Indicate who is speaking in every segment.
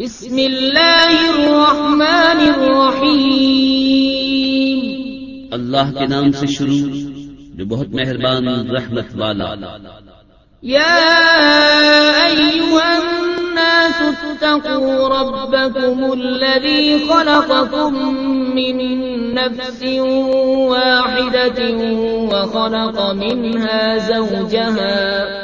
Speaker 1: بسم اللہ الرحمن الرحیم
Speaker 2: اللہ کے نام سے شروع جو بہت مہربان رحمت والا
Speaker 1: یا ایوہ الناس اتقوا ربکم الذی خلقکم من نفس واحدت وخلق منها زوجہاں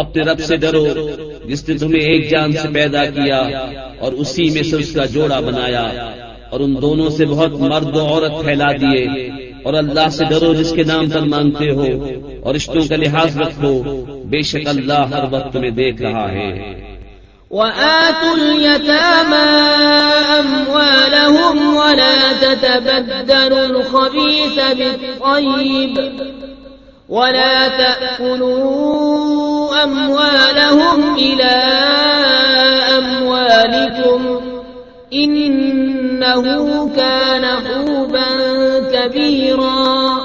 Speaker 2: اپنے رب سے ڈرو جس نے تمہیں ایک جان سے پیدا کیا اور اسی میں سے اس کا جوڑا بنایا اور ان دونوں سے بہت مرد و عورت پھیلا دیے اور اللہ سے ڈرو جس کے نام پر مانگتے ہو اور رشتوں کا لحاظ رکھو بے شک اللہ ہر وقت تمہیں دیکھ رہا ہے
Speaker 1: وآتوا اليتامى أموالهم ولا ولا تتبدلوا الخبيث بالطيب أموالهم إلى أموالكم إنه كان حوبا كبيرا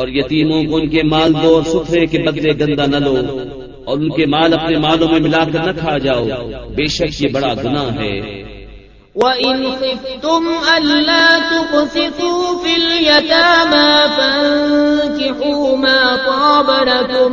Speaker 2: اور یتیموں کو ان کے مال دو اور ستھرے کے بدلے گندا نہ لو اور ان کے مال اپنے مالوں میں ملا کر نہ کھا جاؤ بے شک یہ بڑا گنا
Speaker 1: ہے وہ خِفْتُمْ أَلَّا تُقْسِطُوا فِي تو فَانْكِحُوا مَا طَابَ لَكُمْ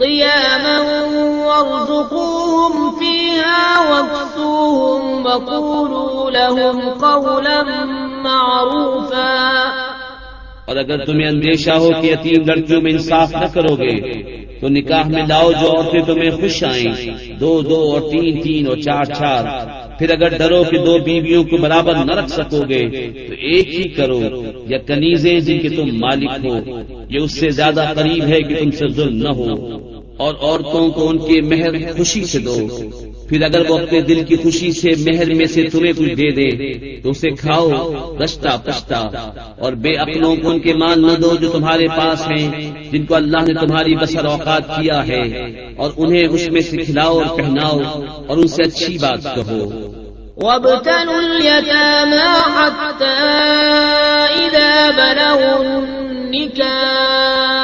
Speaker 1: قياما وارزقوهم فيها واكسوهم وقولوا لهم قولا معروفا
Speaker 2: اور اگر تمہیں اندیشہ ہو کہ یتیم لڑکیوں میں انصاف نہ کرو گے تو نکاح میں لاؤ جو عورتیں تمہیں خوش آئیں دو دو اور تین تین اور چار چار پھر اگر ڈرو کہ دو بیویوں کو برابر نہ رکھ سکو گے تو ایک ہی کرو یا کنیزیں جن کے تم مالک ہو یہ اس سے زیادہ قریب ہے کہ تم سے ظلم نہ ہو اور عورتوں کو ان کے مہر خوشی سے دو پھر اگر وہ اپنے دل کی خوشی سے مہر میں سے تمہیں کچھ دے دے تو اسے کھاؤ رشتہ پشتا اور بے اپنوں کو ان کے مال نہ دو جو تمہارے پاس ہیں جن کو اللہ نے تمہاری بسر اوقات کیا ہے اور انہیں اس میں سے کھلاؤ اور پہناؤ اور ان سے اچھی بات کہو
Speaker 1: حتى إذا بلغوا النكاح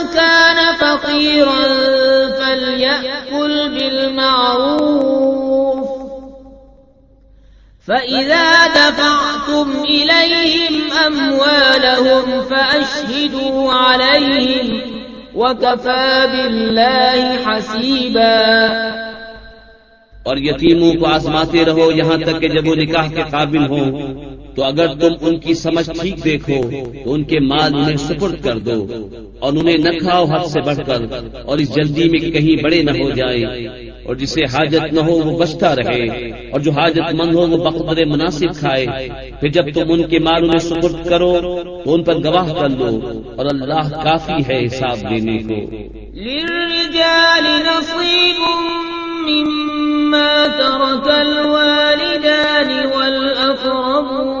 Speaker 1: كان فقيرا فليأكل
Speaker 3: بالمعروف
Speaker 1: فإذا دفعتم إليهم أموالهم فأشهدوا
Speaker 3: عليهم
Speaker 1: وكفى بالله حسيبا
Speaker 2: اور یتیموں کو آزماتے رہو یہاں تک کہ جب وہ نکاح کے قابل ہوں تو اگر تم ان کی سمجھ ٹھیک دیکھو تو ان کے مال انہیں سپرد کر دو اور انہیں نہ کھاؤ حد سے بڑھ کر اور اس جلدی میں کہیں بڑے نہ ہو جائیں اور جسے حاجت نہ ہو وہ بچتا رہے اور جو حاجت مند ہو وہ بخبر مناسب کھائے پھر جب تم ان کے مال انہیں سپرد کرو تو ان پر گواہ کر دو اور اللہ کافی ہے
Speaker 3: حساب دینے کو
Speaker 1: مما ترك الوالدان والأقربون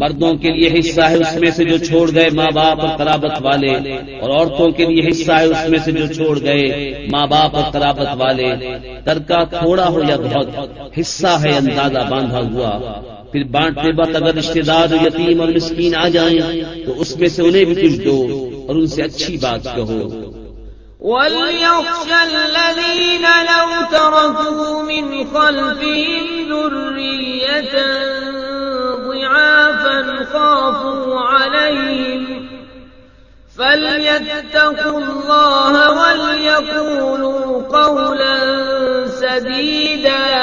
Speaker 2: مردوں کے لیے حصہ ہے اس میں سے جو چھوڑ گئے ماں باپ اور قرابت والے اور عورتوں کے لیے حصہ ہے اس میں سے جو چھوڑ گئے ماں باپ اور قرابت والے ترکا تھوڑا ہو یا بہت حصہ ہے اندازہ باندھا ہوا پھر بانٹنے بعد اگر رشتے دار یتیم اور مسکین آ جائیں تو اس میں سے انہیں بھی کچھ دو اور ان سے اچھی بات
Speaker 1: کہو
Speaker 3: وليخشى الذين لو تركوا
Speaker 1: من خلفهم ذرية ضعافا خافوا عليهم فليتقوا الله وليقولوا قولا سديدا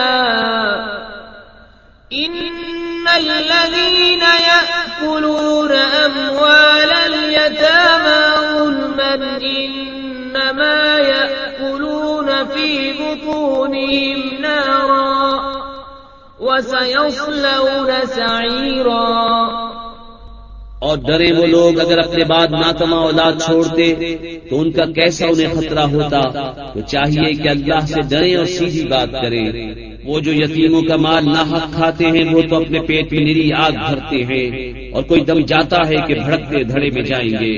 Speaker 1: إن الذين يأكلون أموال اليتامى ظلما إنما يأكلون في بطونهم نارا
Speaker 2: اور ڈرے وہ لوگ اگر اپنے بعد ناکما اولاد چھوڑتے تو ان کا کیسا انہیں خطرہ ہوتا تو چاہیے کہ اللہ سے ڈرے اور سیدھی بات کرے وہ جو یتیموں کا مال ناحق کھاتے ہیں وہ تو اپنے پیٹ میں نری آگ بھرتے ہیں اور کوئی دم جاتا ہے کہ بھڑکتے دھڑے میں جائیں گے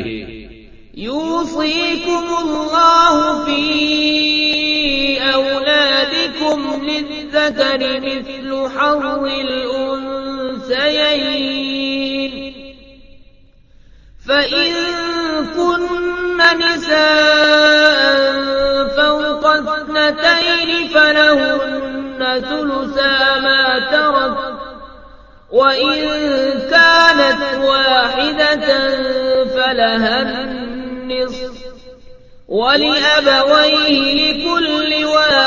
Speaker 1: لكم للذكر مثل حظ الأنسيين فإن كن نساء فوق اثنتين فلهن ثلثا ما ترك وإن كانت واحدة فلها النصف
Speaker 3: ولأبويه لكل واحد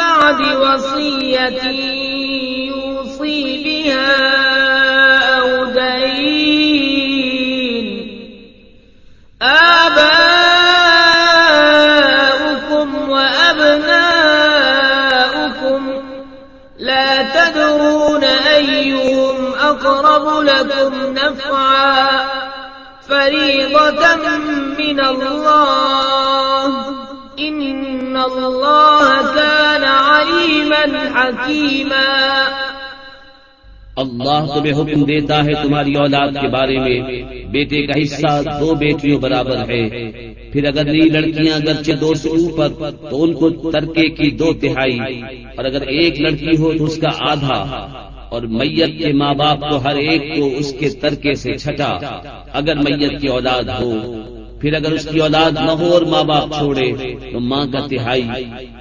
Speaker 1: بعد وصية يوصي بها أودين آباؤكم وأبناؤكم لا تدرون أيهم أقرب لكم نفعا فريضة من الله حکیما
Speaker 2: اللہ تمہیں حکم دیتا ہے تمہاری اولاد کے بارے میں بیٹے کا حصہ دو بیٹیوں برابر ہے پھر اگر نئی لڑکیاں اگرچہ دو سے اوپر تو ان کو ترکے کی دو تہائی اور اگر ایک لڑکی ہو تو اس کا آدھا اور میت کے ماں باپ کو ہر ایک کو اس کے ترکے سے چھٹا اگر میت کی اولاد ہو پھر اگر اس کی اولاد نہ ہو اور ماں باپ چھوڑے تو ماں کا تہائی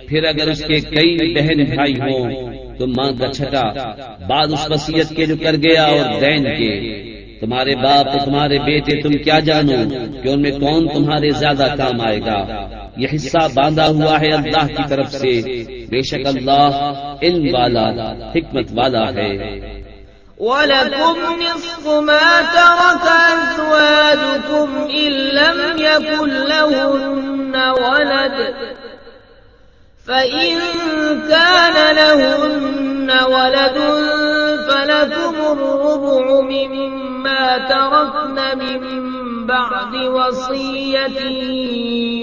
Speaker 2: پھر اگر اس کے کئی بہن بھائی ہوں تو ماں کا چھٹا بعد اس وسیعت کے جو کر گیا اور دین کے تمہارے باپ تمہارے بیٹے تم کیا جانو کہ ان میں کون تمہارے زیادہ کام آئے گا یہ حصہ باندھا ہوا ہے اللہ کی طرف سے بے شک اللہ علم والا حکمت والا ہے
Speaker 1: ولكم نصف ما ترك أزواجكم إن لم يكن لهن ولد فإن كان لهن ولد فلكم الربع مما تركنا من بعد وصية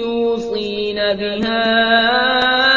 Speaker 1: يوصين بها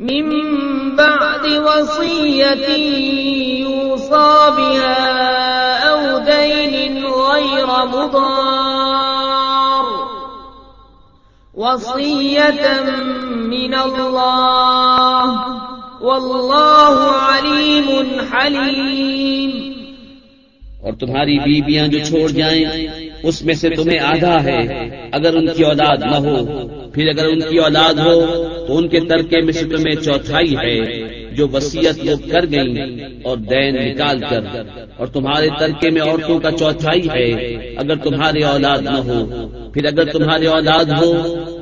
Speaker 1: من بعد وصية يوصى بها أو دين غير مضار وصية من الله والله عليم حليم
Speaker 2: اور تمہاری بیویاں جو چھوڑ جائیں اس میں سے تمہیں آدھا ہے اگر ان کی اولاد نہ ہو پھر اگر ان کی اولاد ہو تو ان کے ترکے میں چوتھائی ہے جو وسیعت وہ کر گئی اور دین نکال کر اور تمہارے ترکے میں عورتوں کا چوتھائی ہے اگر تمہارے اولاد نہ ہو پھر اگر تمہارے اولاد ہو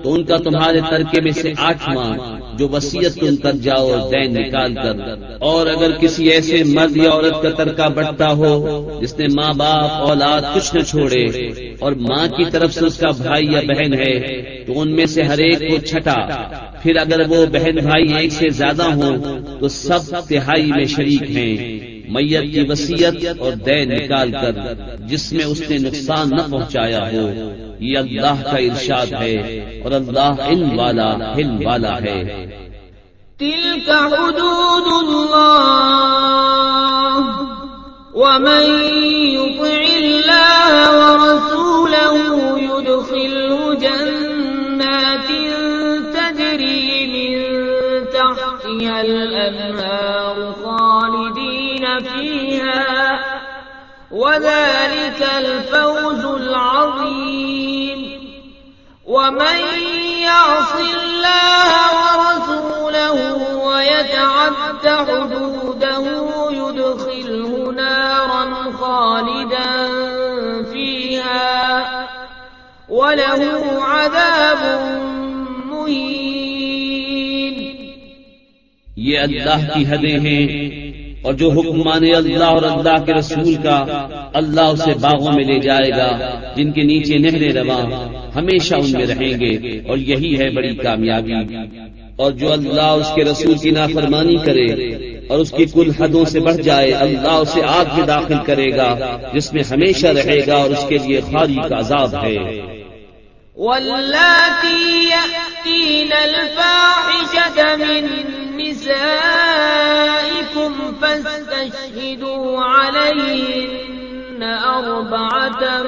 Speaker 2: تو ان کا تمہارے ترکے میں سے آٹھواں جو وسیعت تم کر جاؤ دین نکال کر اور اگر کسی ایسے مرد یا عورت کا ترکہ بڑھتا ہو جس نے ماں باپ اولاد کچھ نہ چھوڑے اور ماں کی طرف سے اس کا بھائی یا بہن ہے تو ان میں سے ہر ایک کو چھٹا پھر اگر وہ بہن بھائی ایک سے زیادہ ہو تو سب تہائی میں شریک ہیں میت کی وسیعت اور دین نکال کر جس میں اس نے نقصان نہ پہنچایا ہو یہ اللہ کا ارشاد ہے اور
Speaker 1: الله ومن يطع الله ورسوله يدخله تل تجري من تحتها الأنهار خالدين فيها وذلك الفوز العظيم ومن يعص الله ورسوله ويتعد حدوده يدخله نارا خالدا فيها وله عذاب مهين
Speaker 2: یہ اللہ کی حدیں ہیں
Speaker 3: اور جو حکم مانے اللہ اور اللہ کے رسول کا
Speaker 2: اللہ اسے باغوں میں لے جائے گا جن کے نیچے نہریں رواں ہمیشہ ان میں رہیں گے اور یہی ہے بڑی کامیابی اور جو اللہ اس کے رسول کی نافرمانی کرے اور اس کی کل حدوں سے بڑھ جائے اللہ اسے آگ میں داخل کرے گا جس میں ہمیشہ رہے گا اور اس کے لیے کا عذاب ہے
Speaker 1: يأتين الفاحشة من نسائكم فاستشهدوا عليهن أربعة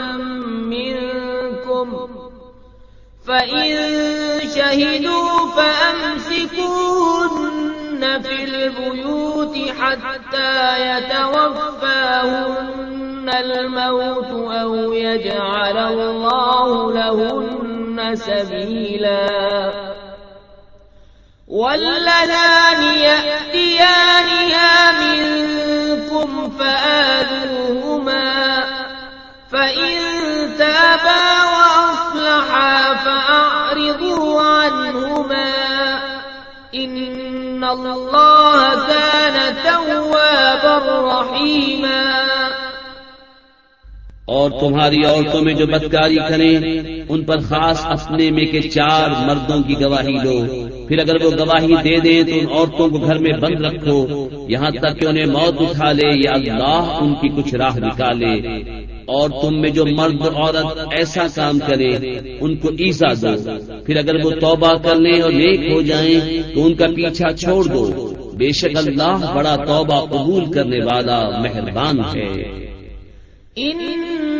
Speaker 1: منكم فإن شهدوا فأمسكوهن في البيوت حتى يتوفاهن الموت أو يجعل الله لهن سبيلاً واللذان يأتيانها منكم فآذوهما فإن تابا وأصلحا فأعرضوا عنهما إن الله كان توابا رحيما
Speaker 2: اور تمہاری عورتوں میں جو بدکاری کریں ان پر خاص اسنے میں کے چار مردوں کی گواہی لو پھر اگر وہ گواہی دے دیں تو ان عورتوں کو گھر میں بند رکھو یہاں تک کہ انہیں موت اٹھا لے یا اللہ ان کی کچھ راہ نکالے اور تم میں جو مرد عورت ایسا کام کرے ان کو ایزا دو پھر اگر وہ توبہ کر لیں اور نیک ہو جائیں تو ان کا پیچھا چھوڑ دو بے شک اللہ بڑا توبہ قبول کرنے والا مہربان ہے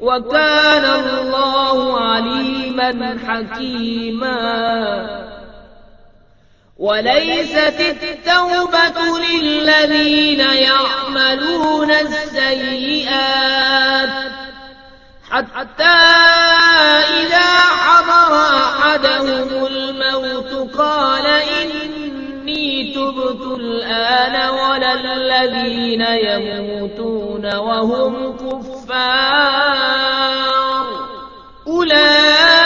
Speaker 1: وَكَانَ اللَّهُ عَلِيمًا حَكِيمًا وليست التوبة للذين يعملون السيئات حتى إذا حضر أحدهم الموت قال إني تبت الآن ولا الذين يموتون وهم كفر الكفار أولئك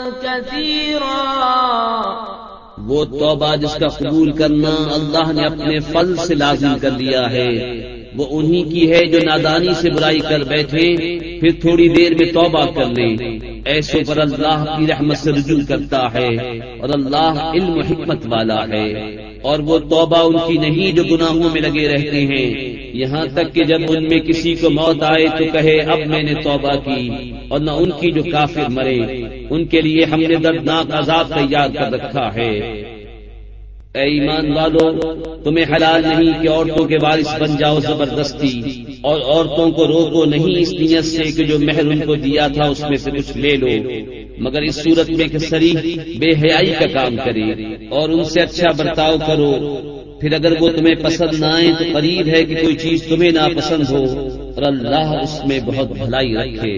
Speaker 2: وہ توبہ جس کا قبول کرنا اللہ نے اپنے فل سے لازم کر دیا ہے وہ انہی کی ہے جو نادانی سے برائی کر بیٹھے پھر تھوڑی دیر میں توبہ کر لے ایسے پر اللہ کی رحمت سے رجوع کرتا ہے اور اللہ علم و حکمت والا ہے اور وہ توبہ ان کی نہیں جو گناہوں میں لگے رہتے ہیں یہاں تک کہ جب ان میں کسی کو موت آئے تو کہے اب میں نے توبہ کی اور نہ ان کی جو کافر مرے ان کے لیے ہم نے دردناک آزاد تیار کر رکھا ہے اے ایمان والو تمہیں حلال نہیں کہ عورتوں کے بارش بن جاؤ زبردستی اور عورتوں کو روکو نہیں اس نیت سے کہ جو محل کو دیا تھا اس میں سے کچھ لے لو مگر اس صورت میں کہ سری بے حیائی کا کام کرے اور ان سے اچھا برتاؤ کرو پھر اگر وہ تمہیں پسند نہ آئے تو قریب ہے کہ کوئی چیز تمہیں ناپسند پسند ہو اور اللہ اس میں بہت بھلائی رکھے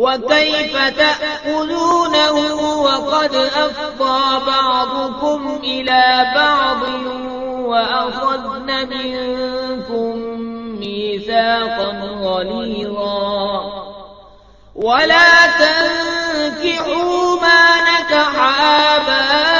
Speaker 1: وكيف تأكلونه وقد أفضى بعضكم إلى بعض وأخذن منكم ميثاقا غليظا ولا تنكحوا ما نكح آبان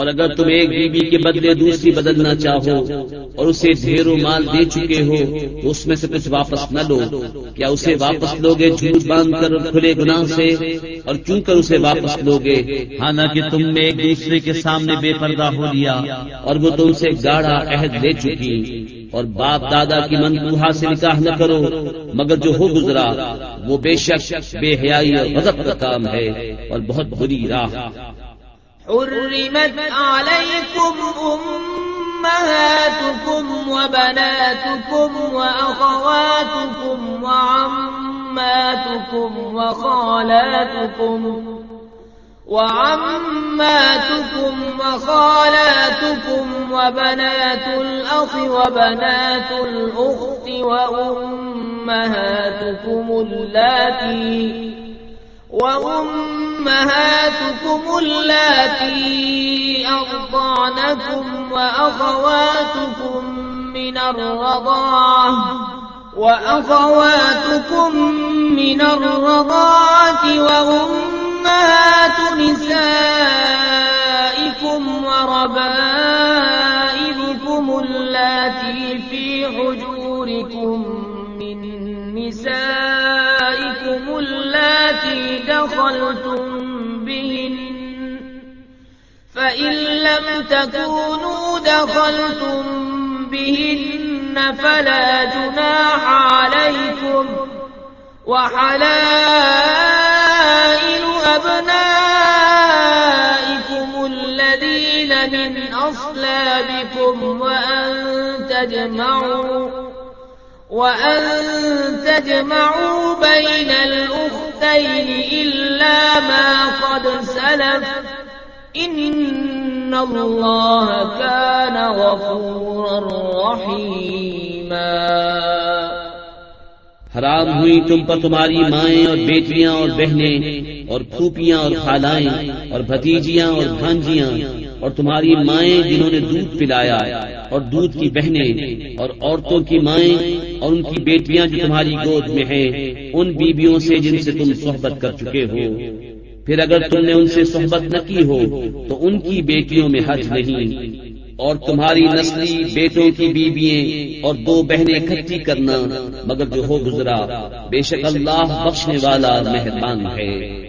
Speaker 2: اور اگر تم ایک بیوی کے بدلے دوسری بدلنا چاہو اور اسے مال دے چکے ہو تو اس میں سے کچھ واپس نہ لو
Speaker 3: کیا اسے واپس جھوٹ باندھ کر کھلے گناہ سے
Speaker 2: اور چون کر اسے واپس لوگے حالانکہ تم نے ایک دوسرے کے سامنے بے پردہ ہو لیا اور وہ تم سے گاڑا عہد لے چکی اور باپ دادا کی منتوہا سے نکاح نہ کرو مگر جو ہو گزرا وہ بے شک بے حیائی اور مدد کا کام ہے اور بہت بری
Speaker 1: راہ وبناتكم وأخواتكم وعماتكم وخالاتكم وعماتكم وخالاتكم وبنات الأخ وبنات الأخت وأمهاتكم اللاتي وأمهاتكم التي أرضانكم وأخواتكم من الرضاة وأخواتكم من الرضاة وأمهات نسائكم وربائبكم التي في حجوركم من نسائكم التي دخلتم بهن فإن لم تكونوا دخلتم بهن فلا جناح عليكم وحلائل أبنائكم الذين من أصلابكم وأن تجمعوا وأن تجمعوا بين الأخرى إلا ما قد سلف إن الله كان غفورا رحيما
Speaker 3: حرام
Speaker 2: ہوئی تم پر تمہاری مائیں اور بیٹیاں اور بہنیں اور پھوپیاں اور خالائیں اور بھتیجیاں اور بھانجیاں اور تمہاری مائیں جنہوں نے دودھ پلایا اور دودھ کی بہنیں اور عورتوں کی مائیں اور ان کی بیٹیاں جو تمہاری گود میں ہیں ان بیویوں سے جن سے تم صحبت کر چکے ہو پھر اگر تم نے ان سے صحبت نہ کی ہو تو ان کی بیٹیوں میں حج نہیں اور تمہاری نسلی بیٹوں کی بیویاں اور دو بہنیں اکٹھی کرنا مگر جو ہو گزرا بے شک اللہ بخشنے والا مہربان
Speaker 3: ہے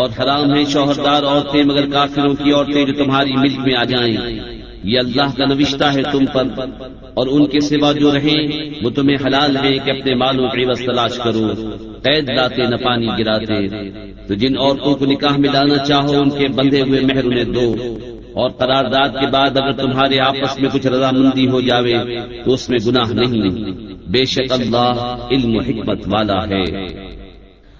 Speaker 2: اور حرام ہیں شوہردار عورتیں مگر کافروں کی عورتیں جو تمہاری ملک میں آ جائیں یہ اللہ کا نوشتہ ہے تم پر اور ان کے سوا جو رہیں وہ تمہیں حلال ہے کہ اپنے مالوں کی بس تلاش کرو قید لاتے نہ پانی گراتے تو جن عورتوں کو نکاح میں ڈالنا چاہو ان کے بندھے ہوئے مہر انہیں دو اور قرارداد کے بعد اگر تمہارے آپس میں کچھ رضامندی ہو جاوے تو اس میں گناہ نہیں بے شک اللہ علم و حکمت والا ہے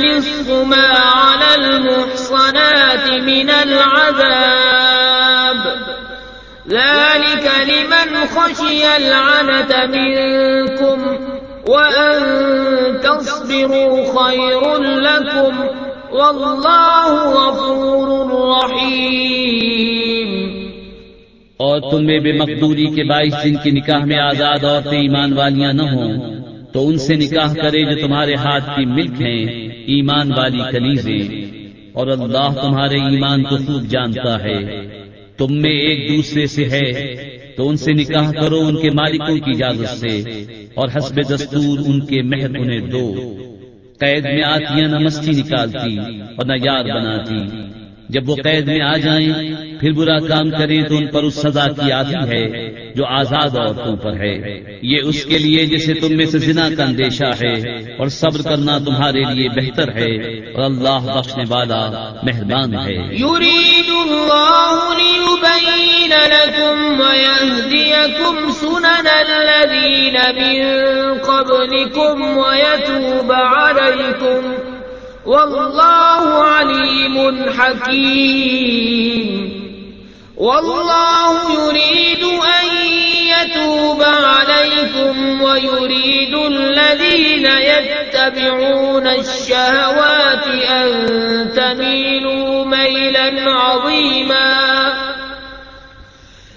Speaker 1: ما على المحصنات من العذاب
Speaker 3: ذلك
Speaker 1: لمن خشي منكم وأن تصبروا خير لكم والله غفور رحيم
Speaker 2: اور تم میں بے مقدوری کے باعث جن کی نکاح میں آزاد عورتیں ایمان والیاں نہ ہوں تو ان سے نکاح کرے جو تمہارے ہاتھ کی ملک ہیں ایمان والی کنیزیں اور اللہ تمہارے ایمان کو خوب جانتا ہے تم میں ایک دوسرے سے ہے تو ان سے نکاح کرو ان کے مالکوں کی اجازت سے اور حسب دستور ان کے انہیں دو قید میں آتی نہ مستی نکالتی اور نہ یار بناتی جب وہ قید میں آ جائیں پھر برا کام کریں تو ان پر اس سزا کی آتی ہے جو آزاد عورتوں پر ہے یہ اس کے لیے جسے تم میں سے زنا کا اندیشہ ہے اور صبر کرنا تمہارے لیے بہتر ہے اور اللہ بخشنے والا مہربان
Speaker 1: ہے يريد الله ليبين لكم ويهديكم سنن الذين من قبلكم ويتوب عليكم والله عليم حكيم والله يريد أن أن يتوب عليكم ويريد الذين يتبعون الشهوات تميلوا ميلا عظيما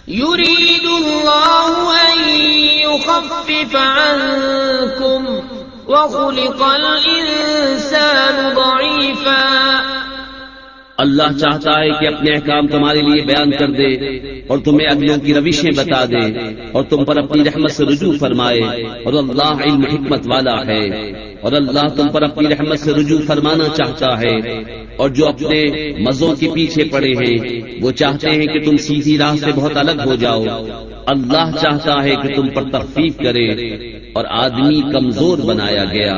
Speaker 1: يريد الله أن يخفف عنكم وخلق الإنسان سڑپ
Speaker 2: اللہ چاہتا ہے کہ اپنے احکام تمہارے لیے بیان کر دے اور تمہیں اگلوں کی روشیں بتا دے اور تم پر اپنی رحمت سے رجوع فرمائے اور اللہ علم حکمت والا ہے اور اللہ تم پر اپنی رحمت سے رجوع فرمانا چاہتا ہے اور جو اپنے مزوں کے پیچھے پڑے ہیں وہ چاہتے ہیں کہ تم سیدھی راہ سے بہت الگ ہو جاؤ اللہ چاہتا ہے کہ تم پر تخفیف کرے اور آدمی کمزور بنایا گیا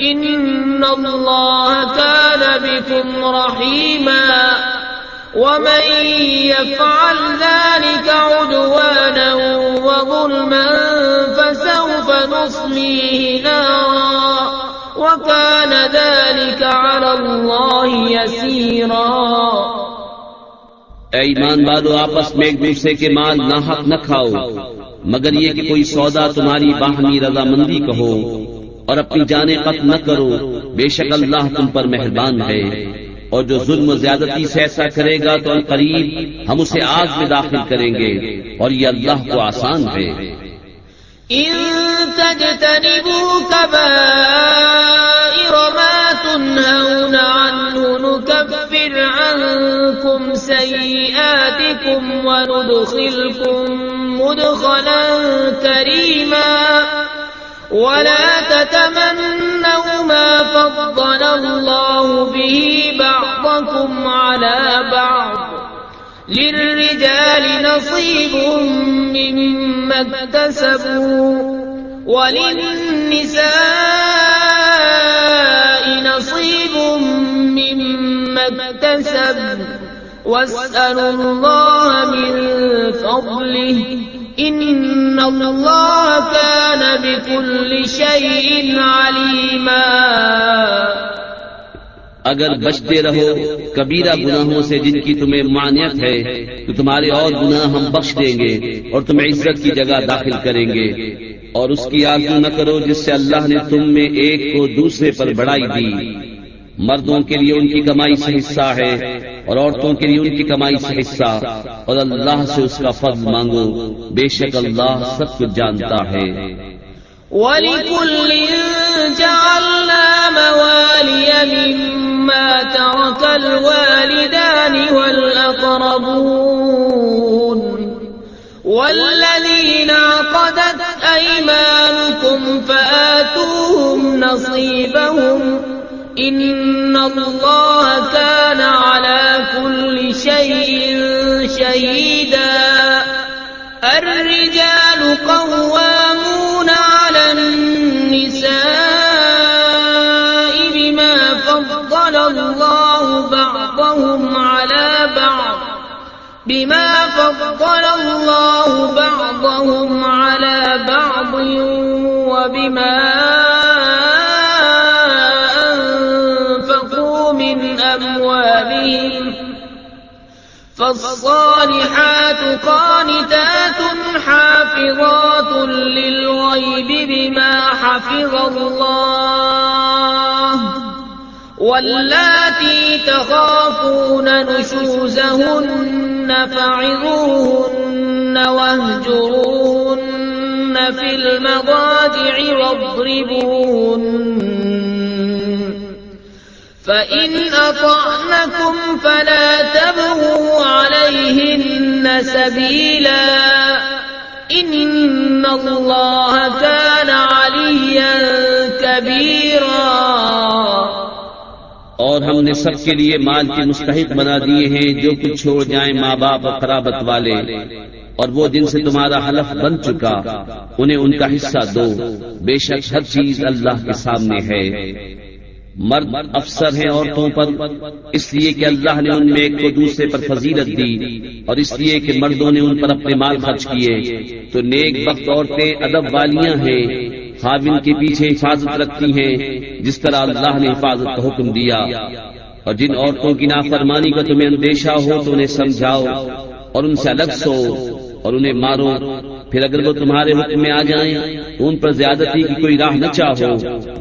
Speaker 1: ان ومن عدوانا وظلما فسوف نارا نبی تمین على میں کان
Speaker 2: اے ایمان بادو آپس میں ایک دوسرے کی ماں نہ کھاؤ مگر یہ کہ کوئی سودا تمہاری باہنی رضامندی کہو اور اپنی جانیں قتم نہ کرو بے شک اللہ تم پر مہربان ہے اور جو ظلم زیادتی سے ایسا کرے گا تو ان قریب ہم اسے آگ میں داخل کریں گے اور یہ اللہ کو آسان ہے
Speaker 1: كريما
Speaker 3: ولا
Speaker 1: تتمنوا ما فضل الله به بعضكم على بعض للرجال نصيب مما اكتسبوا وللنساء نصيب مما اكتسبوا واسألوا الله من فضله اگر
Speaker 2: بچتے رہو کبیرہ گناہوں سے جن کی تمہیں مانیت ہے تو تمہارے اور گناہ ہم بخش دیں گے اور تمہیں عزت کی جگہ داخل کریں گے اور اس کی آگاہ نہ کرو جس سے اللہ نے تم میں ایک کو دوسرے پر بڑائی دی مردوں کے لیے ان کی کمائی سے حصہ ہے اور عورتوں کے لیے ان کی کمائی سے حصہ اور اللہ سے اس کا فرض مانگو بے شک اللہ سب کچھ جانتا ہے
Speaker 1: وَالَّذِينَ عَقَدَتْ أَيْمَانُكُمْ فَآتُوهُمْ نَصِيبَهُمْ ان اللہ كان على كل شيء شهيدا الرجال قوامون على النساء بما فضل الله بعضهم على بعض بما فضل الله بعضهم على بعض وبما فالصالحات قانتات حافظات للغيب بما حفظ الله واللاتي تخافون نشوزهن فعظوهن وهجرون في المضاجع واضربوهن فَإِنْ أَطَعْنَكُمْ فَلَا تَبْغُوا عَلَيْهِنَّ سَبِيلًا إِنَّ اللَّهَ كَانَ عَلِيًّا كَبِيرًا
Speaker 2: اور ہم نے سب کے لیے مال کے مستحق بنا دیے ہیں جو کچھ چھوڑ جائیں ماں باپ اور قرابت والے اور وہ دن سے تمہارا حلف بن چکا انہیں ان کا حصہ دو بے شک ہر چیز اللہ کے سامنے ہے مرد افسر ہیں عورتوں پر اس لیے کہ اللہ نے ان میں ایک کو دوسرے پر فضیلت دی اور اس لیے کہ مردوں نے ان پر اپنے مال خرچ کیے تو نیک وقت عورتیں ادب والیاں ہیں خاوند کے پیچھے حفاظت رکھتی ہیں جس طرح اللہ نے حفاظت کا حکم دیا اور جن عورتوں کی نافرمانی کا تمہیں اندیشہ ہو تو انہیں سمجھاؤ اور ان سے الگ سو اور انہیں مارو پھر اگر وہ تمہارے حکم میں آ جائیں تو ان پر زیادتی کی کوئی راہ نہ چاہو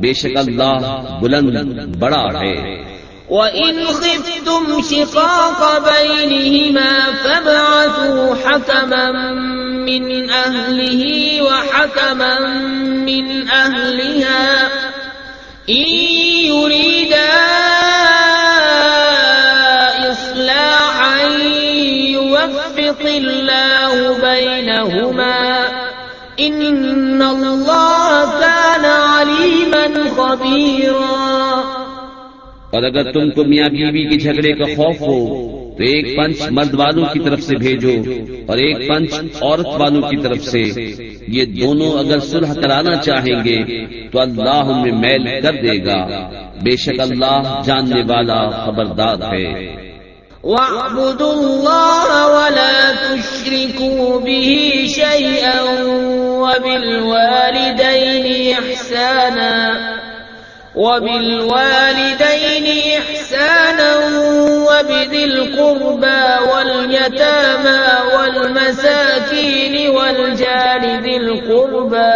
Speaker 2: بے شک اللہ بلند بڑا ہے
Speaker 1: وَإِنْ خِفْتُمْ شِقَاقَ بَيْنِهِمَا فَابْعَثُوا حَكَمًا مِنْ أَهْلِهِ وَحَكَمًا مِنْ أَهْلِهَا إِنْ يُرِيدَا الله الله بينهما كان عليما خبيرا
Speaker 2: اور اگر تم کو میاں بیوی کے جھگڑے کا خوف ہو تو ایک پنچ مرد والوں کی طرف سے بھیجو اور ایک پنچ عورت والوں کی طرف سے یہ دونوں اگر سلح کرانا چاہیں گے تو اللہ میل کر دے گا بے شک اللہ جاننے والا خبردار ہے
Speaker 1: وَاعْبُدُوا اللَّهَ وَلَا تُشْرِكُوا بِهِ شَيْئًا وَبِالْوَالِدَيْنِ إِحْسَانًا وبالوالدين إحسانا وبذي القربى واليتامى والمساكين والجار ذي القربى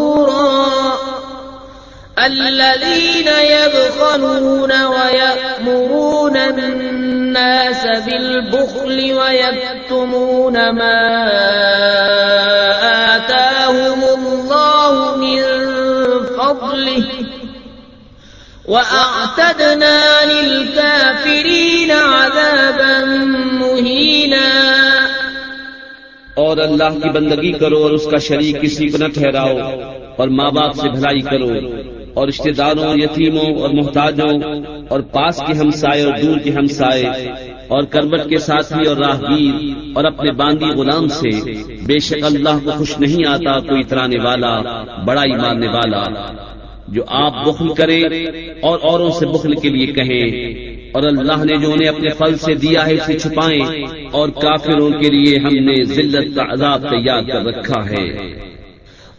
Speaker 1: الذين يبخلون ويأمرون الناس بالبخل ويكتمون ما آتاهم الله من فضله وأعتدنا للكافرين عذابا مهينا
Speaker 2: اور اللہ کی بندگی کرو اور اس کا شریک کسی کو نہ ٹھہراؤ اور ماں باپ سے بھلائی کرو اور رشتے داروں یتیموں اور محتاجوں اور پاس کے ہمسائے اور دور کے ہمسائے اور کربٹ کے ساتھی اور راہگیر اور اپنے باندی غلام سے بے شک اللہ کو خوش نہیں آتا کوئی اترانے والا بڑا ماننے والا جو آپ بخل کرے اوروں سے بخل کے لیے کہیں اور اللہ نے جو انہیں اپنے فل سے دیا ہے اسے چھپائیں اور کافروں کے لیے ہم نے ذلت کا عذاب تیار کر رکھا ہے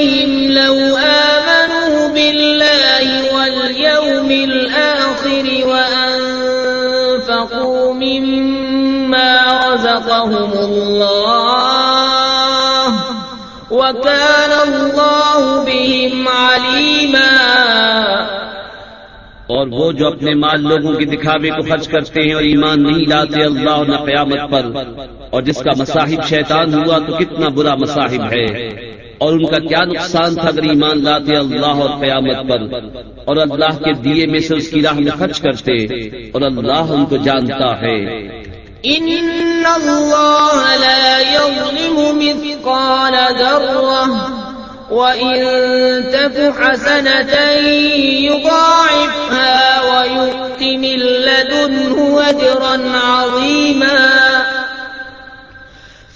Speaker 1: عليهم لو آمنوا بالله واليوم الآخر وأنفقوا مما رزقهم الله وكان الله بهم عليما
Speaker 3: اور وہ
Speaker 2: جو اپنے مال لوگوں کی دکھاوے کو خرچ کرتے ہیں اور ایمان نہیں لاتے اللہ نہ قیامت پر اور جس کا مصاحب شیطان ہوا تو کتنا برا مصاحب ہے اور ان کا کیا نقصان تھا اگر ایمان لاتے اللہ اور قیامت پر اور اللہ کے دیے میں سے اس کی راہ میں خرچ کرتے اور اللہ ان کو جانتا ہے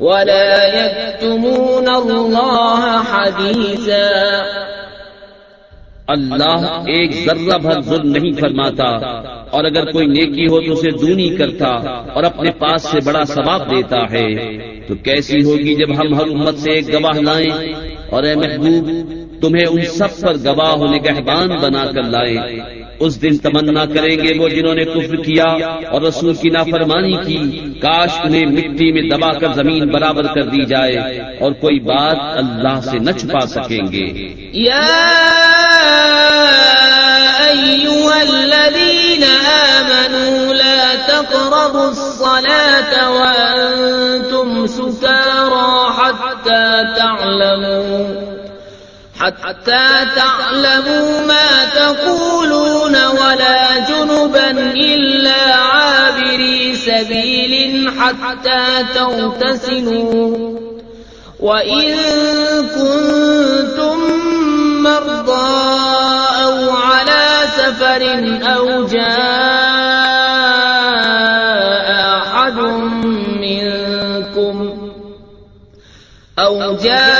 Speaker 1: ولا يكتمون الله حديثا
Speaker 2: اللہ ایک ذرہ بھر ظلم نہیں فرماتا اور اگر کوئی نیکی ہو تو اسے دونی کرتا اور اپنے پاس سے بڑا ثواب دیتا ہے تو کیسی ہوگی جب ہم ہر امت سے ایک گواہ لائیں اور اے محبوب تمہیں ان سب پر گواہ ہونے کا احبان بنا کر لائیں اس دن تمنا کریں گے وہ جنہوں نے کفر کیا اور رسول کی نافرمانی کی کاش انہیں مٹی میں دبا کر زمین برابر کر دی جائے اور کوئی بات اللہ سے نہ چھپا سکیں گے
Speaker 1: تم تعلموا حتى تعلموا ما تقولون ولا جنبا إلا عابري سبيل حتى تغتسنوا وإن كنتم مرضى أو على سفر أو جاء أحد منكم أو جاء أحد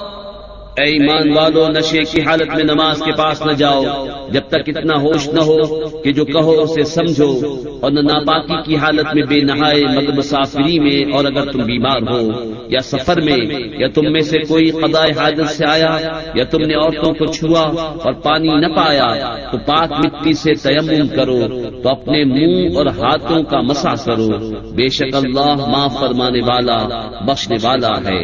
Speaker 2: اے ایمان والو نشے کی حالت میں نماز کے پاس نہ جاؤ جب تک اتنا ہوش نہ ہو کہ جو کہو اسے سمجھو اور نہ ناپاکی کی حالت میں بے نہائے مد مسافری میں اور اگر تم بیمار ہو یا سفر میں یا تم میں سے کوئی خدا حاضر سے آیا یا تم نے عورتوں کو چھوا اور پانی نہ پایا تو پاک مٹی سے تیمم کرو تو اپنے منہ اور ہاتھوں کا مسا کرو بے شک اللہ فرمانے والا بخشنے والا ہے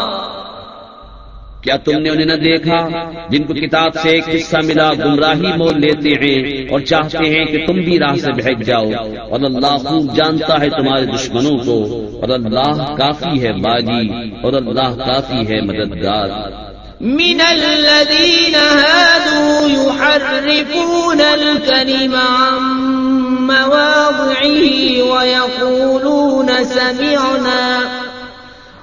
Speaker 2: کیا تم نے انہیں نہ دیکھا جن کو کتاب سے ایک قصہ ملا گمراہی مول لیتے ہیں اور چاہتے ہیں کہ تم بھی راہ سے بہت جاؤ اور اللہ خوب جانتا ہے تمہارے دشمنوں کو اور اللہ کافی ہے باجی اور اللہ کافی ہے مددگار
Speaker 1: من عن سمعنا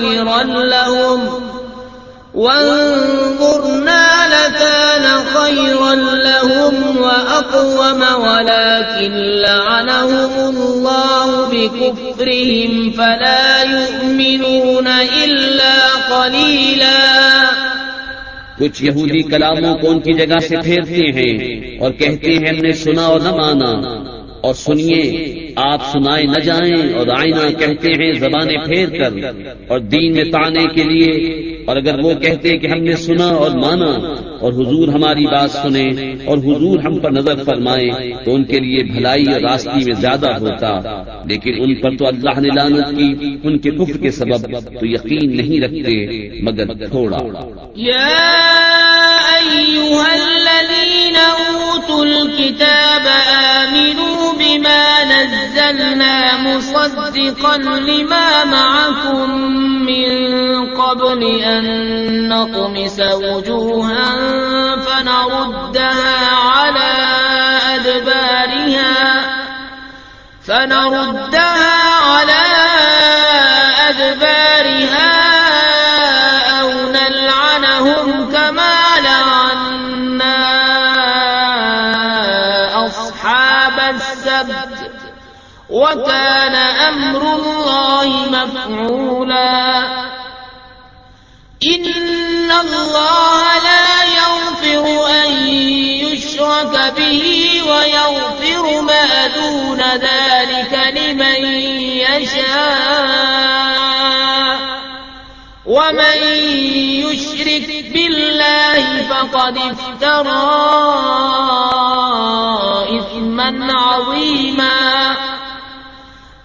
Speaker 1: خيرا خيرا لهم لهم وأقوم ولكن لعنهم الله بكفرهم فلا يؤمنون إلا قليلا
Speaker 2: کچھ یہودی کلاموں کو ان کی جگہ سے پھیرتے ہیں اور کہتے ہیں ہم نے سنا اور نہ مانا اور سنیے آپ سنائے نہ جائیں اور آئینہ کہتے ہیں زبانیں پھیر کر اور دین میں تانے کے لیے اور اگر وہ کہتے کہ ہم نے سنا اور مانا اور حضور ہماری بات سنیں اور حضور ہم پر نظر فرمائے تو ان کے لیے بھلائی اور راستی میں زیادہ ہوتا لیکن ان پر تو اللہ نے لانت کی کفر کے سبب تو یقین نہیں رکھتے مگر تھوڑا
Speaker 1: نزلنا مصدقا لما معكم من قبل أن نطمس وجوها فنردها على أدبارها فنردها على أدبارها ان ان لا يغفر يشرك به ويغفر ما دون ذلك لمن يشاء ومن يشرك بالله فقد افترى مل عظيما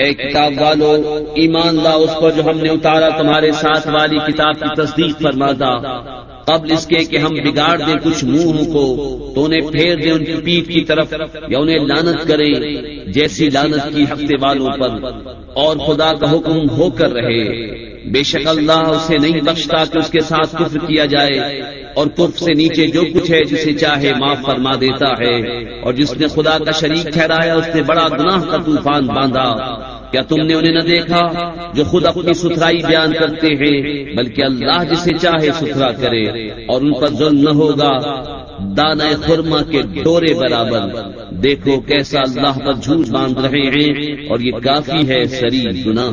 Speaker 2: اے کتاب والو ایمان لا اس کو جو ہم نے اتارا تمہارے ساتھ والی کتاب کی تصدیق پر مارتا قبل اس کے ہم بگاڑ دیں کچھ منہ کو تو انہیں پھیر دیں ان کی پیٹ کی طرف یا انہیں لانت کرے جیسی لانت کی ہفتے والوں پر اور خدا کا حکم ہو کر رہے بے شک اللہ اسے نہیں بخشتا کہ اس کے ساتھ کفر کیا جائے اور کفر سے نیچے جو کچھ ہے جسے چاہے معاف فرما دیتا ہے اور جس نے خدا کا شریک ٹھہرایا اس نے بڑا گناہ کا طوفان باندھا کیا تم نے انہیں نہ دیکھا جو خود اپنی ستھرائی بیان کرتے ہیں بلکہ اللہ جسے چاہے ستھرا کرے اور ان پر ظلم نہ ہوگا دانا خرما کے ڈورے برابر دیکھو کیسا اللہ پر جھوٹ باندھ رہے ہیں اور یہ کافی ہے سری گناہ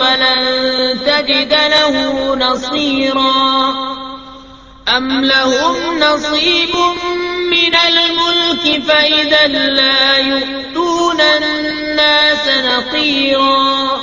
Speaker 1: فلن تجد له نصيرا أم لهم نصيب من الملك فإذا لا يؤتون الناس نقيرا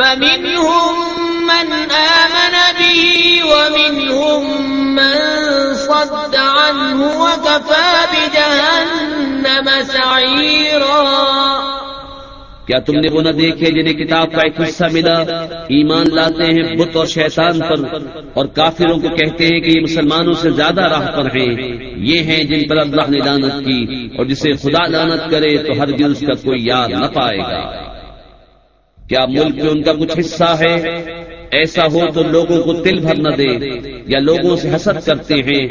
Speaker 1: فمنهم من من آمن به ومنهم صد عنه وكفى بجهنم سعيرا
Speaker 2: کیا تم نے وہ نہ دیکھے جنہیں کتاب کا ایک حصہ ملا ایمان لاتے ہیں بت اور شیطان پر اور کافروں کو کہتے ہیں کہ یہ مسلمانوں سے زیادہ راہ پر ہیں یہ ہیں جن پر اللہ نے لانت کی اور جسے خدا لانت کرے تو ہر اس کا کوئی یاد نہ پائے گا کیا ملک میں ان کا کچھ حصہ ہے ایسا ہو تو لوگوں کو دل بھر نہ دے یا لوگوں سے حسد کرتے ہیں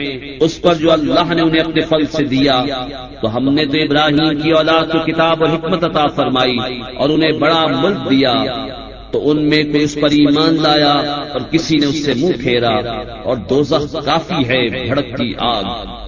Speaker 2: اس پر جو اللہ نے انہیں اپنے فل سے دیا تو ہم نے تو ابراہیم کی اولاد کو کتاب اور حکمت عطا فرمائی اور انہیں بڑا ملک دیا تو ان میں کوئی اس پر ایمان لایا اور کسی نے اس سے منہ پھیرا اور دوزخ کافی ہے بھڑکتی آگ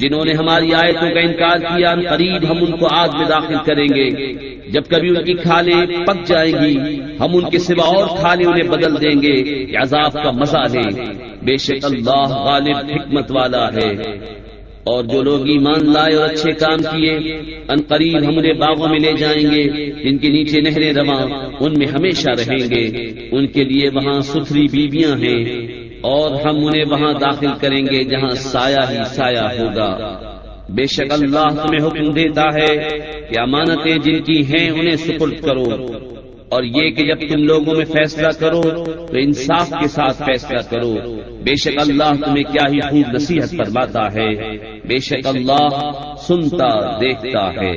Speaker 2: جنہوں نے ہماری آیتوں کا انکار کیا قریب ہم ان کو آگ میں داخل کریں گے جب کبھی ان کی کھالے پک جائیں گی ہم ان کے سوا اور کھالے انہیں بدل دیں گے عذاب کا مزہ ہے بے شک اللہ غالب حکمت والا ہے اور جو لوگ ایمان لائے اور اچھے کام کیے ان قریب ہم انہیں باغوں میں لے جائیں گے جن کے نیچے نہریں رواں ان میں ہمیشہ رہیں گے ان کے لیے وہاں ستھری بیویاں ہیں اور ہم انہیں وہاں داخل کریں گے جہاں سایہ ہی سایہ ہوگا بے شک اللہ تمہیں حکم دیتا ہے کہ امانتیں جن کی ہیں انہیں سپرد کرو اور یہ کہ جب تم لوگوں میں فیصلہ کرو تو انصاف کے ساتھ فیصلہ کرو بے شک اللہ تمہیں کیا ہی خوب نصیحت فرماتا ہے بے شک اللہ سنتا دیکھتا
Speaker 3: ہے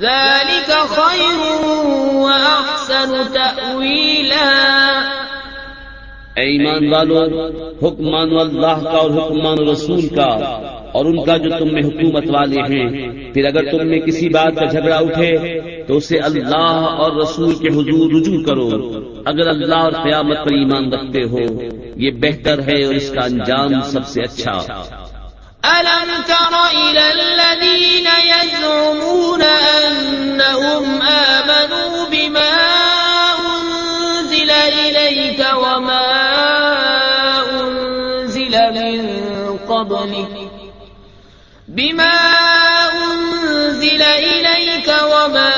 Speaker 1: ذلك خير وأحسن تأويلا
Speaker 2: ایمان مانو حکمان کا اور رسول کا اور ان کا جو تم میں حکومت والے ہیں پھر اگر تم میں کسی بات کا جھگڑا اٹھے تو اسے اللہ اور رسول کے حضور رجوع کرو اگر اللہ اور قیامت پر ایمان رکھتے ہو یہ بہتر ہے اور اس کا انجام سب سے اچھا
Speaker 1: ألم تر إلى الذين يزعمون أنهم آمنوا بما أنزل إليك وما أنزل من قبلك بما أنزل إليك وما أنزل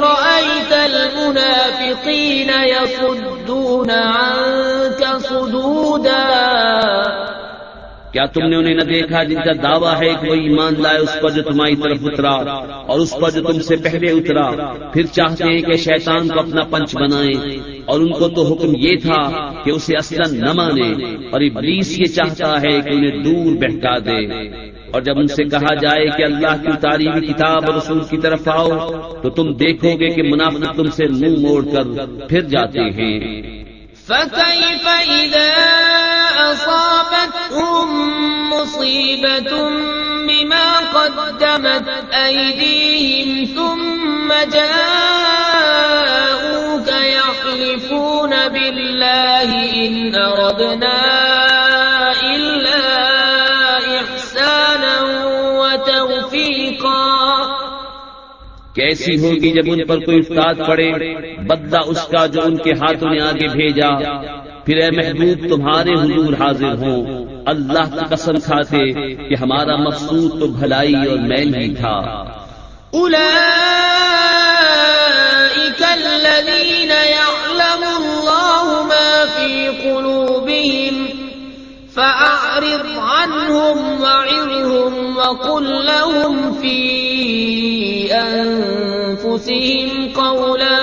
Speaker 1: رأيت المنافقين يصدون عنك صدودا
Speaker 2: کیا تم نے انہیں نہ دیکھا جن کا دعویٰ ہے کہ وہ ایمان لائے اس پر جو تمہاری طرف اترا اور اس پر جو تم سے پہلے اترا پھر چاہتے ہیں کہ شیطان کو اپنا پنچ بنائیں اور ان کو تو حکم یہ تھا کہ اسے اصلا نہ مانے اور ابلیس یہ چاہتا ہے کہ انہیں دور بہکا دے اور جب ان سے کہا جائے کہ اللہ کی تعلیمی کتاب اور رسول کی طرف آؤ تو تم دیکھو گے کہ منافق تم سے منہ موڑ کر پھر جاتے ہیں
Speaker 1: بِاللَّهِ پون أَرَدْنَا
Speaker 2: کیسی ہوگی جب ان پر کوئی استاد پڑے بدلہ اس کا جو ان کے ہاتھوں نے آگے بھیجا پھر اے محبوب تمہارے حضور حاضر ہو اللہ کی قسم کھاتے کہ ہمارا مقصود تو بھلائی اور میں نہیں تھا
Speaker 1: ما قلوبهم فأعرض عنهم وعرهم وقل لهم في أنفسهم قولا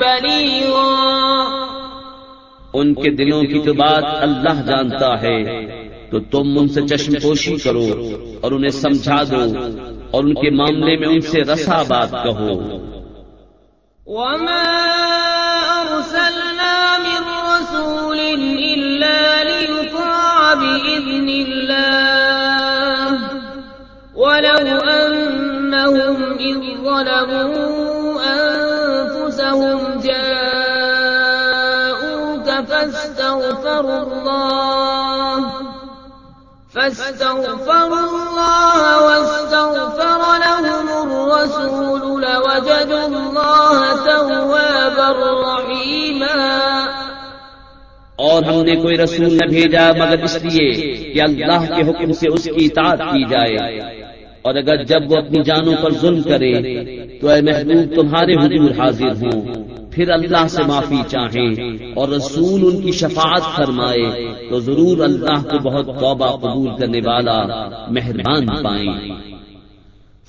Speaker 1: بليغا
Speaker 2: ان کے دلوں کی تو بات اللہ جانتا ہے تو تم ان سے چشم پوشی کرو اور انہیں سمجھا دو اور ان کے معاملے میں ان سے رسا بات کہو
Speaker 1: وَمَا أَرْسَلْنَا مِن رَسُولٍ إِلَّا بإذن الله ولو أنهم إذ ظلموا أنفسهم جاءوك فاستغفروا الله فاستغفروا الله واستغفر لهم الرسول لوجدوا الله توابا رحيما
Speaker 2: اور ہم نے کوئی رسول نہ بھیجا مگر اس لیے کہ اللہ کے حکم سے اس کی کی اطاعت جائے اور اگر جب وہ اپنی جانوں پر ظلم کرے تو اے محبوب تمہارے حضور حاضر ہوں پھر اللہ سے معافی چاہیں اور رسول ان کی شفاعت فرمائے تو ضرور اللہ کو بہت توبہ قبول کرنے والا مہربان پائیں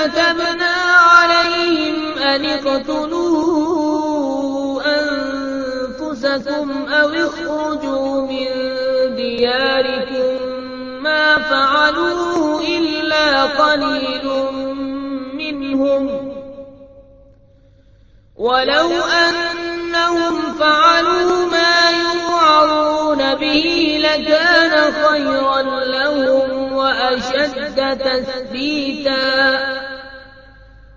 Speaker 1: كتبنا عليهم أن اقتلوا أنفسكم أو اخرجوا من دياركم ما فعلوه إلا قليل منهم ولو أنهم فعلوا ما يوعرون به لكان خيرا لهم وأشد تثبيتا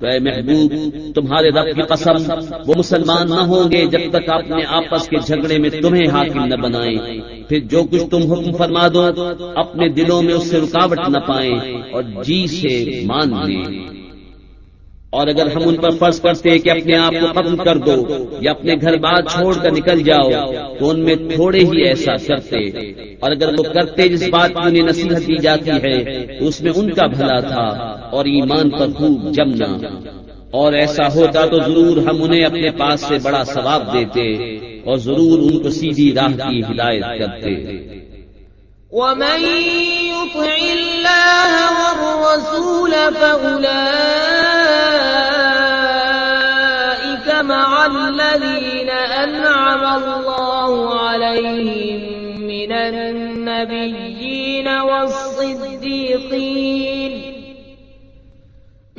Speaker 2: تو اے محبوب تمہارے رب کی قسم وہ مسلمان نہ ہوں گے جب تک اپنے آپس کے جھگڑے میں تمہیں حاکم نہ بنائیں پھر جو کچھ تم حکم فرما دو اپنے دلوں میں اس سے رکاوٹ نہ پائیں اور جی سے مان لیں اور اگر ہم ان پر فرض کرتے کہ اپنے آپ کو ختم کر دو یا اپنے گھر بار چھوڑ کر نکل جاؤ تو ان میں تھوڑے ہی ایسا کرتے اور اگر وہ کرتے جس بات کی انہیں نصیحت کی جاتی ہے تو اس میں ان کا بھلا تھا اور ایمان پر خوب جمنا اور ایسا ہوتا تو ضرور ہم انہیں اپنے پاس سے بڑا ثواب دیتے اور ضرور ان کو سیدھی راہ کی ہدایت
Speaker 3: کرتے
Speaker 1: ومن يطع الله والرسول فأولئك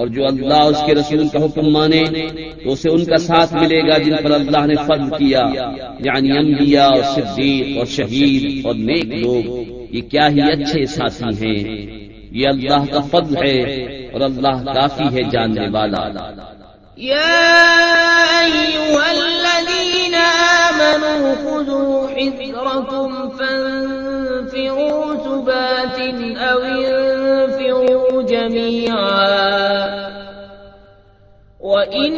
Speaker 2: اور جو اللہ اس کے رسول کا حکم مانے تو اسے ان کا ساتھ ملے گا جن پر اللہ نے فرض کیا یعنی انبیاء اور صدیق اور شہید اور نیک لوگ یہ کیا ہی اچھے ساتھی ہیں یہ اللہ کا فضل ہے اور اللہ کافی ہے جاننے والا
Speaker 1: يا أيها الذين آمنوا خذوا حذركم فانفروا ثبات أو انفروا جميعا وإن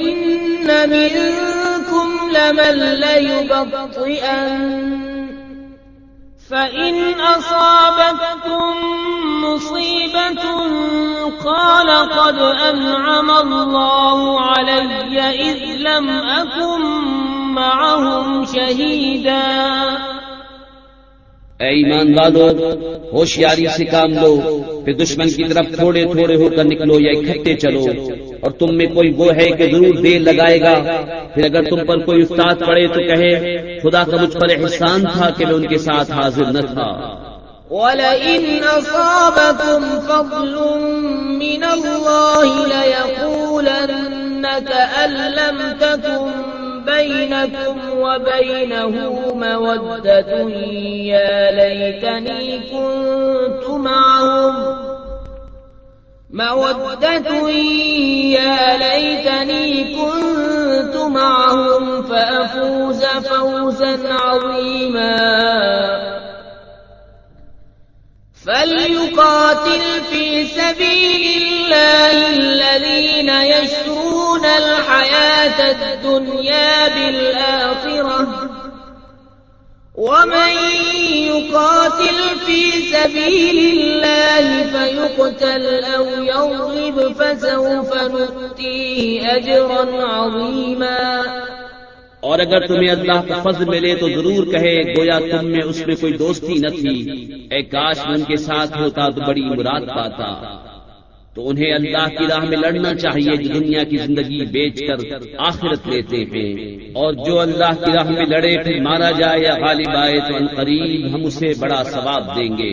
Speaker 1: منكم لمن ليبطئا فإن أصابتكم مصيبة قال قد أنعم الله علي إذ لم أكن معهم شهيدا
Speaker 2: اے ایمان والو ہوشیاری سے کام لو پھر دشمن کی طرف تھوڑے تھوڑے ہو کر نکلو یا اکٹھے چلو اور تم میں کوئی وہ ہے کہ ضرور دیر لگائے گا پھر اگر تم پر کوئی استاد پڑے تو کہے خدا کا مجھ پر احسان تھا کہ میں ان کے ساتھ حاضر نہ تھا
Speaker 1: وَلَئِنْ أَصَابَكُمْ فَضْلٌ مِّنَ اللَّهِ بينكم وبينه مودة يا ليتني كنت معهم مودة يا ليتني كنت معهم فأفوز فوزا عظيما فليقاتل في سبيل الله الذين يشرون الحياة الدنيا بالآخرة ومن يقاتل في سبيل الله فيقتل أو يغرب فسوف نؤتيه أجرا عظيما
Speaker 2: اور اگر تمہیں اللہ کا فضل ملے تو ضرور کہے گویا تم میں میں اس کوئی دوستی نہ تھی اے کاش ان کے ساتھ ہوتا تو بڑی مراد پاتا تو انہیں اللہ کی راہ میں لڑنا چاہیے جو دنیا کی زندگی بیچ کر آخرت لیتے ہیں اور جو اللہ کی راہ میں لڑے پھر مارا جائے یا غالب آئے تو ان قریب ہم اسے بڑا ثواب دیں گے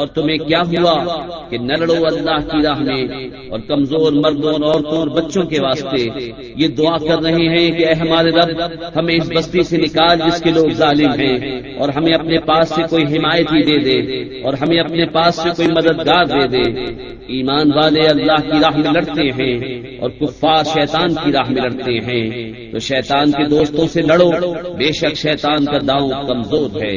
Speaker 2: اور تمہیں کیا ہوا کہ نہ لڑو اللہ کی راہ میں اور کمزور مردوں اور عورتوں اور بچوں کے واسطے یہ دعا کر رہے ہیں کہ اے ہمارے رب ہمیں اس بستی سے نکال جس کے لوگ ظالم ہیں اور ہمیں اپنے پاس سے کوئی حمایت ہی دے دے اور ہمیں اپنے پاس سے کوئی مددگار دے دے ایمان والے اللہ کی راہ میں لڑتے ہیں اور کفار شیطان کی راہ میں لڑتے ہیں تو شیطان کے دوستوں سے لڑو بے شک شیطان کا داؤں کمزور ہے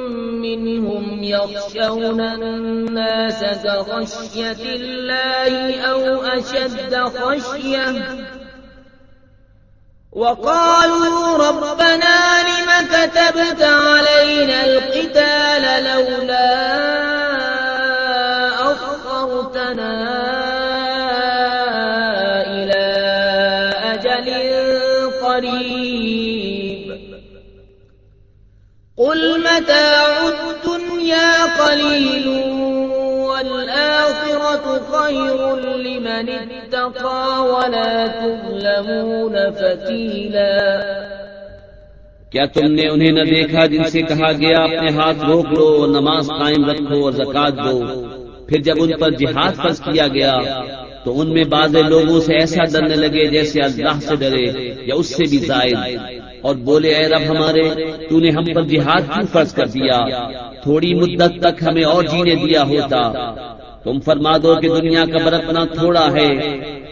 Speaker 1: منهم يخشون الناس كخشية الله أو أشد خشية وقالوا ربنا لم كتبت علينا القتال لولا قل متاع الدنيا قليل والآخرة خير لمن اتقى ولا تظلمون فتيلا
Speaker 2: کیا تم نے انہیں نہ دیکھا جن سے کہا گیا اپنے ہاتھ روک لو نماز قائم رکھو اور زکات دو پھر جب ان پر جہاد فرض کیا گیا تو ان میں بعض لوگوں سے ایسا ڈرنے لگے جیسے اللہ سے ڈرے یا اس سے بھی زائد اور بولے اے رب ہمارے تو نے ہم پر جہاد کیوں فرض کر دیا تھوڑی مدت تک ہمیں اور جینے دیا ہوتا تم فرما دو کہ دنیا کا برتنا تھوڑا ہے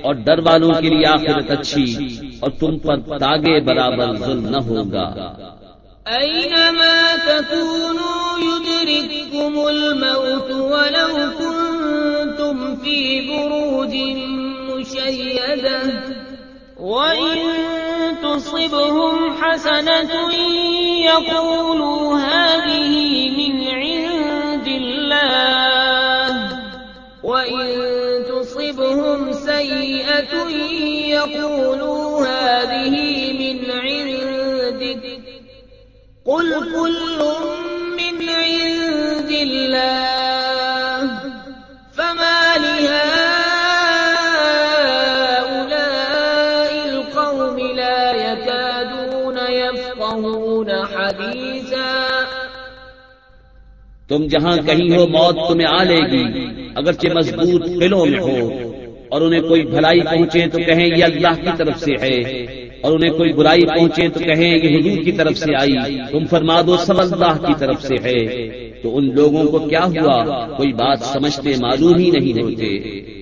Speaker 2: اور ڈر والوں کے لیے آخرت اچھی اور تم پر تاگے برابر ظلم نہ ہوگا
Speaker 1: تكونوا يدرككم الموت ولو كنتم في بروج مشيدة تو شو حسن اپلو ہے وہی تو شو سی تئی اپلو ہے مل
Speaker 3: پل پول
Speaker 1: می دل
Speaker 2: تم جہاں کہیں ہو موت تمہیں آ لے گی اگرچہ مضبوط میں ہو اور انہیں کوئی بھلائی پہنچے تو کہیں یہ اللہ کی طرف سے ہے اور انہیں کوئی برائی پہنچے تو کہیں یہ ہندو کی طرف سے آئی تم فرما دو سب اللہ کی طرف سے ہے تو ان لوگوں کو کیا ہوا کوئی بات سمجھتے معلوم ہی نہیں ہوتے